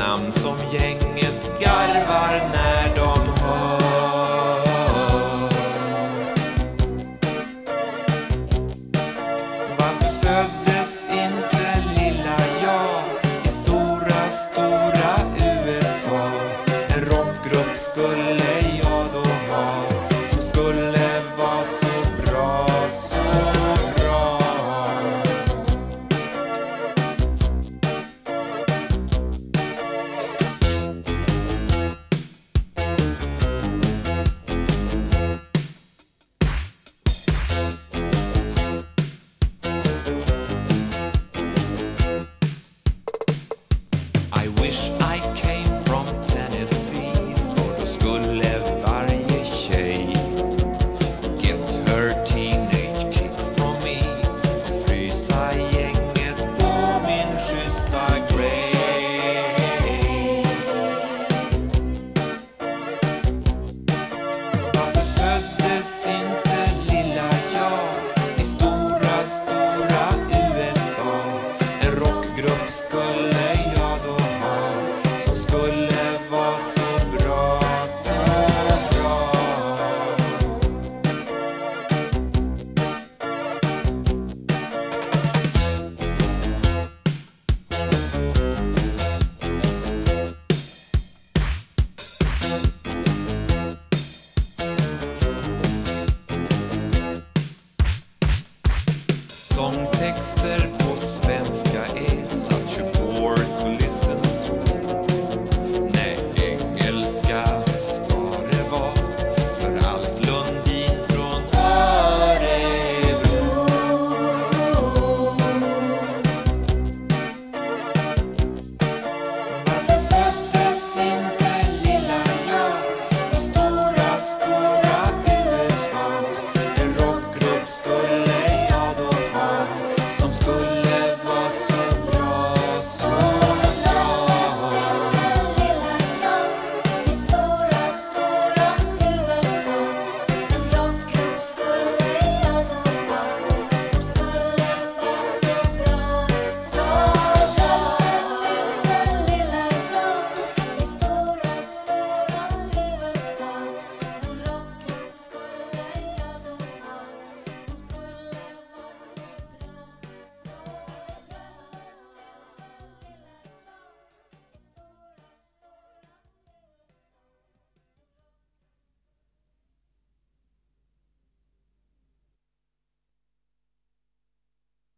namn som gänget garvar när de hör. Varför föddes inte lilla jag i stora, stora USA? En rockgrupp skulle I wish sångtexter